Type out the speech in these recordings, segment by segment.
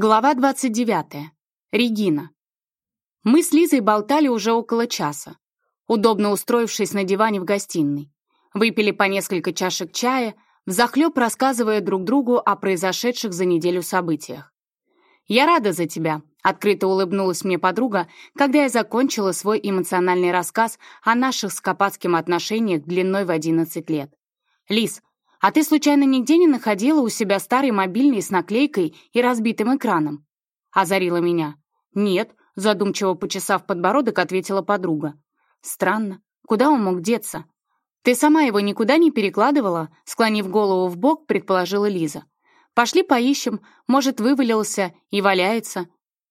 Глава 29. Регина. Мы с Лизой болтали уже около часа, удобно устроившись на диване в гостиной. Выпили по несколько чашек чая, взахлеб рассказывая друг другу о произошедших за неделю событиях. «Я рада за тебя», — открыто улыбнулась мне подруга, когда я закончила свой эмоциональный рассказ о наших с отношениях длиной в 11 лет. «Лиз, «А ты случайно нигде не находила у себя старый мобильный с наклейкой и разбитым экраном?» Озарила меня. «Нет», задумчиво почесав подбородок, ответила подруга. «Странно. Куда он мог деться?» «Ты сама его никуда не перекладывала?» Склонив голову в бок, предположила Лиза. «Пошли поищем. Может, вывалился и валяется.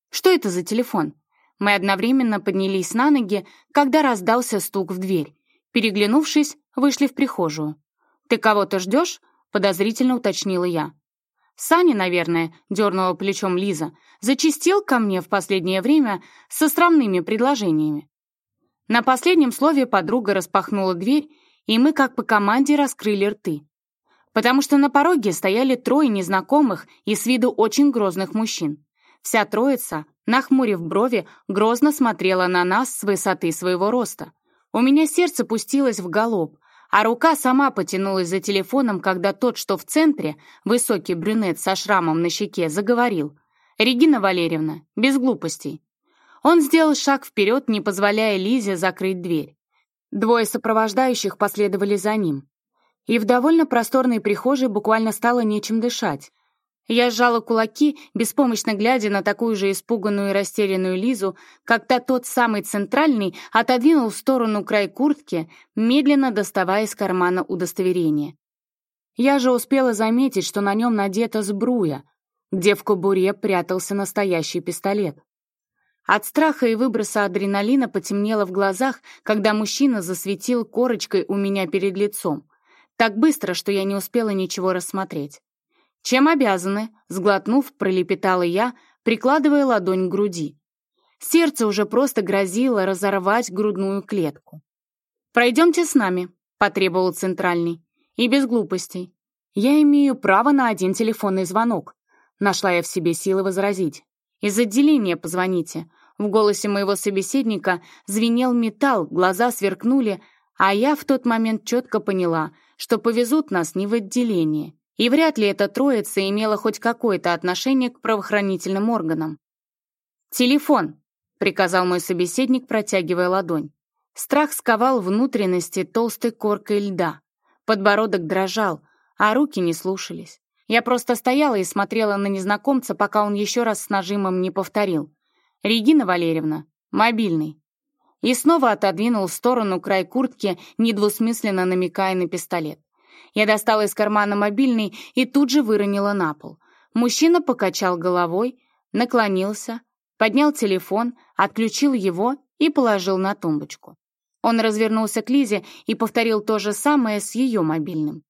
Что это за телефон?» Мы одновременно поднялись на ноги, когда раздался стук в дверь. Переглянувшись, вышли в прихожую. «Ты кого-то ждешь?» — подозрительно уточнила я. «Саня, наверное», — дернула плечом Лиза, зачистил ко мне в последнее время с островными предложениями. На последнем слове подруга распахнула дверь, и мы, как по команде, раскрыли рты. Потому что на пороге стояли трое незнакомых и с виду очень грозных мужчин. Вся троица, нахмурив брови, грозно смотрела на нас с высоты своего роста. У меня сердце пустилось в галоп, а рука сама потянулась за телефоном, когда тот, что в центре, высокий брюнет со шрамом на щеке, заговорил. «Регина Валерьевна, без глупостей». Он сделал шаг вперед, не позволяя Лизе закрыть дверь. Двое сопровождающих последовали за ним. И в довольно просторной прихожей буквально стало нечем дышать. Я сжала кулаки, беспомощно глядя на такую же испуганную и растерянную Лизу, когда тот самый центральный отодвинул в сторону край куртки, медленно доставая из кармана удостоверение. Я же успела заметить, что на нем надета сбруя, где в кобуре прятался настоящий пистолет. От страха и выброса адреналина потемнело в глазах, когда мужчина засветил корочкой у меня перед лицом. Так быстро, что я не успела ничего рассмотреть. «Чем обязаны?» — сглотнув, пролепетала я, прикладывая ладонь к груди. Сердце уже просто грозило разорвать грудную клетку. «Пройдемте с нами», — потребовал Центральный. «И без глупостей. Я имею право на один телефонный звонок», — нашла я в себе силы возразить. «Из отделения позвоните». В голосе моего собеседника звенел металл, глаза сверкнули, а я в тот момент четко поняла, что повезут нас не в отделение. И вряд ли эта троица имела хоть какое-то отношение к правоохранительным органам. «Телефон», — приказал мой собеседник, протягивая ладонь. Страх сковал внутренности толстой коркой льда. Подбородок дрожал, а руки не слушались. Я просто стояла и смотрела на незнакомца, пока он еще раз с нажимом не повторил. «Регина Валерьевна, мобильный». И снова отодвинул в сторону край куртки, недвусмысленно намекая на пистолет. Я достала из кармана мобильный и тут же выронила на пол. Мужчина покачал головой, наклонился, поднял телефон, отключил его и положил на тумбочку. Он развернулся к Лизе и повторил то же самое с ее мобильным.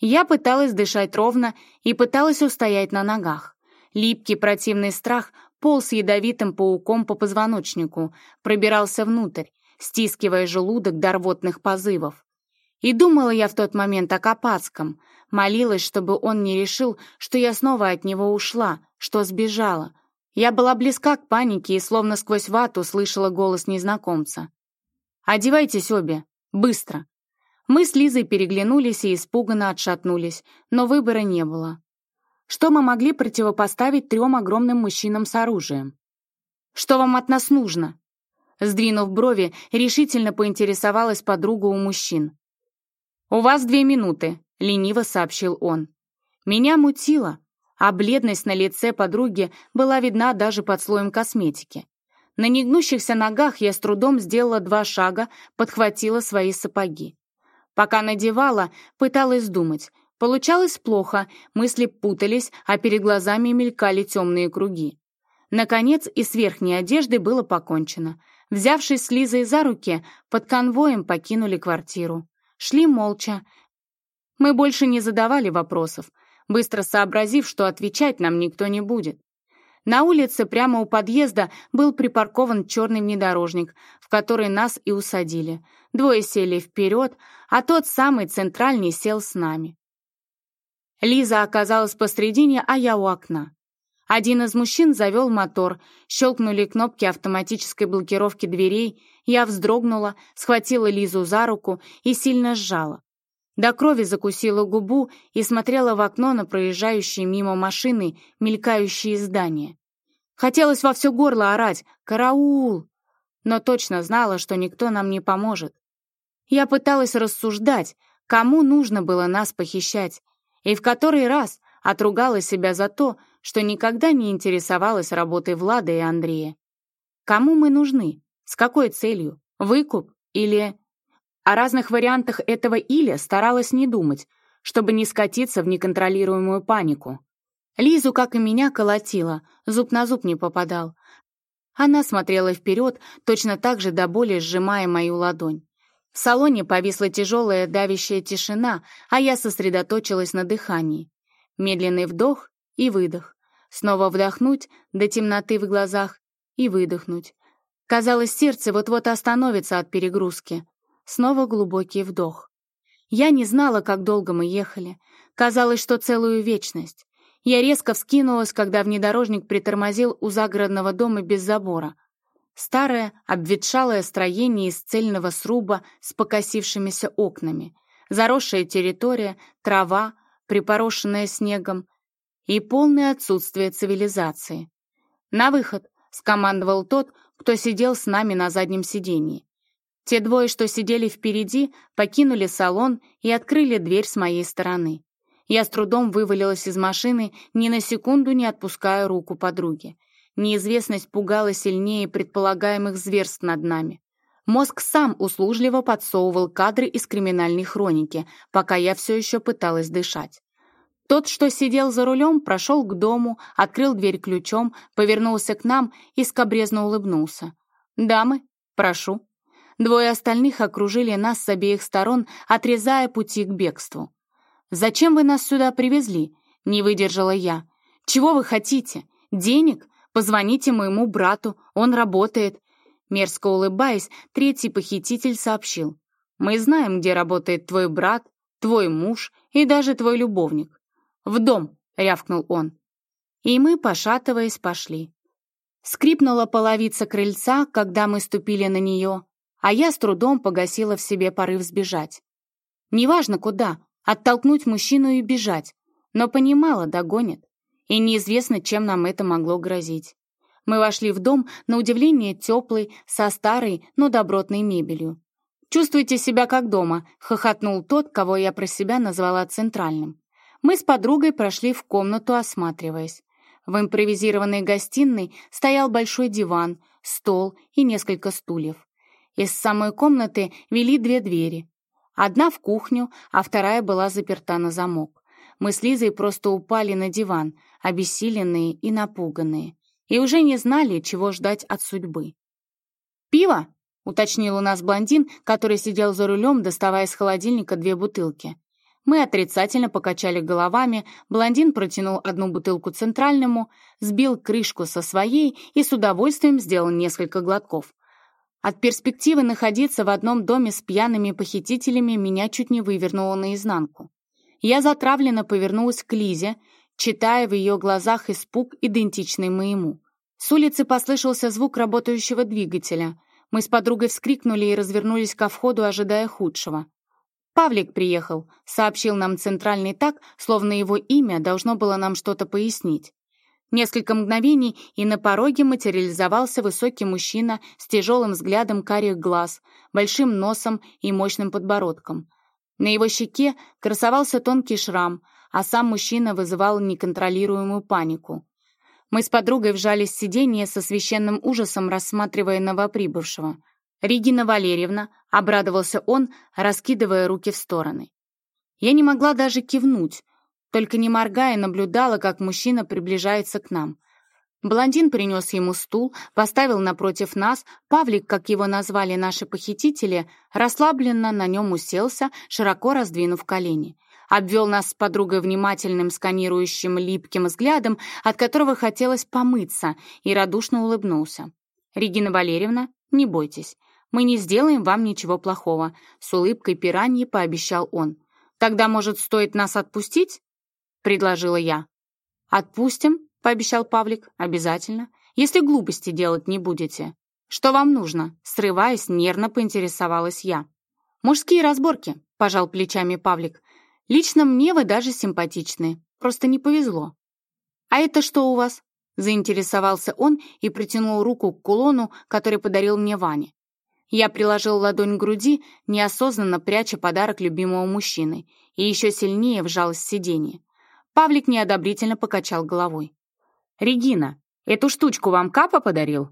Я пыталась дышать ровно и пыталась устоять на ногах. Липкий противный страх полз ядовитым пауком по позвоночнику, пробирался внутрь, стискивая желудок до рвотных позывов. И думала я в тот момент о Копацком, молилась, чтобы он не решил, что я снова от него ушла, что сбежала. Я была близка к панике и словно сквозь вату слышала голос незнакомца. «Одевайтесь обе, быстро!» Мы с Лизой переглянулись и испуганно отшатнулись, но выбора не было. Что мы могли противопоставить трем огромным мужчинам с оружием? «Что вам от нас нужно?» Сдвинув брови, решительно поинтересовалась подруга у мужчин. «У вас две минуты», — лениво сообщил он. Меня мутило, а бледность на лице подруги была видна даже под слоем косметики. На негнущихся ногах я с трудом сделала два шага, подхватила свои сапоги. Пока надевала, пыталась думать. Получалось плохо, мысли путались, а перед глазами мелькали темные круги. Наконец, и с верхней одеждой было покончено. Взявшись с Лизой за руки, под конвоем покинули квартиру. Шли молча. Мы больше не задавали вопросов, быстро сообразив, что отвечать нам никто не будет. На улице прямо у подъезда был припаркован черный внедорожник, в который нас и усадили. Двое сели вперед, а тот самый центральный сел с нами. Лиза оказалась посредине, а я у окна. Один из мужчин завел мотор, щелкнули кнопки автоматической блокировки дверей, я вздрогнула, схватила Лизу за руку и сильно сжала. До крови закусила губу и смотрела в окно на проезжающие мимо машины, мелькающие здания. Хотелось во все горло орать «Караул!», но точно знала, что никто нам не поможет. Я пыталась рассуждать, кому нужно было нас похищать, и в который раз отругала себя за то, что никогда не интересовалась работой Влада и Андрея. Кому мы нужны? С какой целью? Выкуп или о разных вариантах этого «или» старалась не думать, чтобы не скатиться в неконтролируемую панику. Лизу, как и меня, колотила, зуб на зуб не попадал. Она смотрела вперед, точно так же до боли сжимая мою ладонь. В салоне повисла тяжелая давящая тишина, а я сосредоточилась на дыхании. Медленный вдох и выдох. Снова вдохнуть до темноты в глазах и выдохнуть. Казалось, сердце вот-вот остановится от перегрузки. Снова глубокий вдох. Я не знала, как долго мы ехали. Казалось, что целую вечность. Я резко вскинулась, когда внедорожник притормозил у загородного дома без забора. Старое, обветшалое строение из цельного сруба с покосившимися окнами. Заросшая территория, трава, припорошенная снегом и полное отсутствие цивилизации. «На выход!» — скомандовал тот, кто сидел с нами на заднем сиденье. Те двое, что сидели впереди, покинули салон и открыли дверь с моей стороны. Я с трудом вывалилась из машины, ни на секунду не отпуская руку подруги. Неизвестность пугала сильнее предполагаемых зверств над нами. Мозг сам услужливо подсовывал кадры из криминальной хроники, пока я все еще пыталась дышать. Тот, что сидел за рулем, прошел к дому, открыл дверь ключом, повернулся к нам и скобрезно улыбнулся. «Дамы, прошу». Двое остальных окружили нас с обеих сторон, отрезая пути к бегству. «Зачем вы нас сюда привезли?» — не выдержала я. «Чего вы хотите? Денег? Позвоните моему брату, он работает». Мерзко улыбаясь, третий похититель сообщил. «Мы знаем, где работает твой брат, твой муж и даже твой любовник». «В дом!» — рявкнул он. И мы, пошатываясь, пошли. Скрипнула половица крыльца, когда мы ступили на нее, а я с трудом погасила в себе порыв сбежать. Неважно куда, оттолкнуть мужчину и бежать, но понимала, догонит, и неизвестно, чем нам это могло грозить. Мы вошли в дом, на удивление теплый, со старой, но добротной мебелью. «Чувствуйте себя как дома», — хохотнул тот, кого я про себя назвала центральным. Мы с подругой прошли в комнату, осматриваясь. В импровизированной гостиной стоял большой диван, стол и несколько стульев. Из самой комнаты вели две двери. Одна в кухню, а вторая была заперта на замок. Мы с Лизой просто упали на диван, обессиленные и напуганные, и уже не знали, чего ждать от судьбы. «Пиво?» — уточнил у нас блондин, который сидел за рулем, доставая из холодильника две бутылки. Мы отрицательно покачали головами, блондин протянул одну бутылку центральному, сбил крышку со своей и с удовольствием сделал несколько глотков. От перспективы находиться в одном доме с пьяными похитителями меня чуть не вывернуло наизнанку. Я затравленно повернулась к Лизе, читая в ее глазах испуг, идентичный моему. С улицы послышался звук работающего двигателя. Мы с подругой вскрикнули и развернулись ко входу, ожидая худшего. «Павлик приехал», — сообщил нам центральный так, словно его имя должно было нам что-то пояснить. Несколько мгновений, и на пороге материализовался высокий мужчина с тяжелым взглядом карих глаз, большим носом и мощным подбородком. На его щеке красовался тонкий шрам, а сам мужчина вызывал неконтролируемую панику. Мы с подругой вжались в сиденье со священным ужасом, рассматривая новоприбывшего. «Регина Валерьевна», — обрадовался он, раскидывая руки в стороны. Я не могла даже кивнуть, только не моргая наблюдала, как мужчина приближается к нам. Блондин принес ему стул, поставил напротив нас, Павлик, как его назвали наши похитители, расслабленно на нем уселся, широко раздвинув колени. Обвел нас с подругой внимательным, сканирующим, липким взглядом, от которого хотелось помыться, и радушно улыбнулся. «Регина Валерьевна, не бойтесь, мы не сделаем вам ничего плохого», — с улыбкой пираньи пообещал он. «Тогда, может, стоит нас отпустить?» — предложила я. «Отпустим, — пообещал Павлик. «Обязательно. Если глупости делать не будете». «Что вам нужно?» — срываясь, нервно поинтересовалась я. «Мужские разборки», — пожал плечами Павлик. «Лично мне вы даже симпатичны. Просто не повезло». «А это что у вас?» — заинтересовался он и притянул руку к кулону, который подарил мне Ваня. Я приложил ладонь к груди, неосознанно пряча подарок любимого мужчины, и еще сильнее вжалась в сиденье. Павлик неодобрительно покачал головой. «Регина, эту штучку вам Капа подарил?»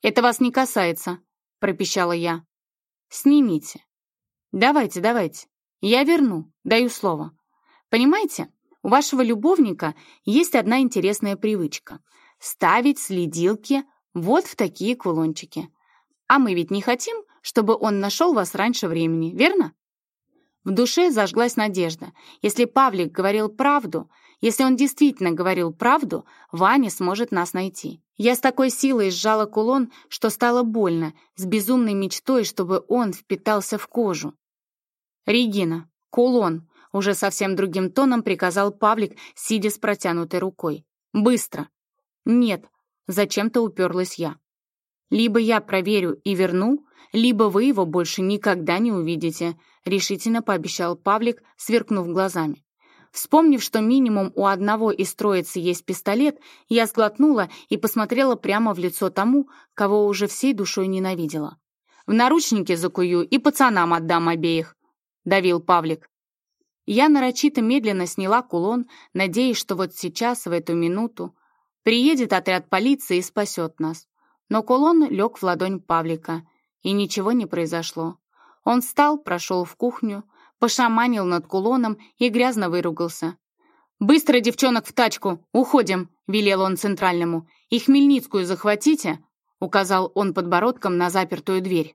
«Это вас не касается», — пропищала я. «Снимите». «Давайте, давайте. Я верну, даю слово. Понимаете, у вашего любовника есть одна интересная привычка — ставить следилки вот в такие кулончики. А мы ведь не хотим, чтобы он нашел вас раньше времени, верно?» В душе зажглась надежда. Если Павлик говорил правду, если он действительно говорил правду, Ваня сможет нас найти. Я с такой силой сжала кулон, что стало больно, с безумной мечтой, чтобы он впитался в кожу. «Регина, кулон!» — уже совсем другим тоном приказал Павлик, сидя с протянутой рукой. «Быстро!» «Нет!» — зачем-то уперлась я. «Либо я проверю и верну, либо вы его больше никогда не увидите», — решительно пообещал Павлик, сверкнув глазами. Вспомнив, что минимум у одного из троицы есть пистолет, я сглотнула и посмотрела прямо в лицо тому, кого уже всей душой ненавидела. «В наручники закую и пацанам отдам обеих», — давил Павлик. Я нарочито медленно сняла кулон, надеясь, что вот сейчас, в эту минуту, приедет отряд полиции и спасет нас. Но кулон лег в ладонь Павлика, и ничего не произошло. Он встал, прошел в кухню, пошаманил над кулоном и грязно выругался. «Быстро, девчонок, в тачку! Уходим!» — велел он центральному. «И Хмельницкую захватите!» — указал он подбородком на запертую дверь.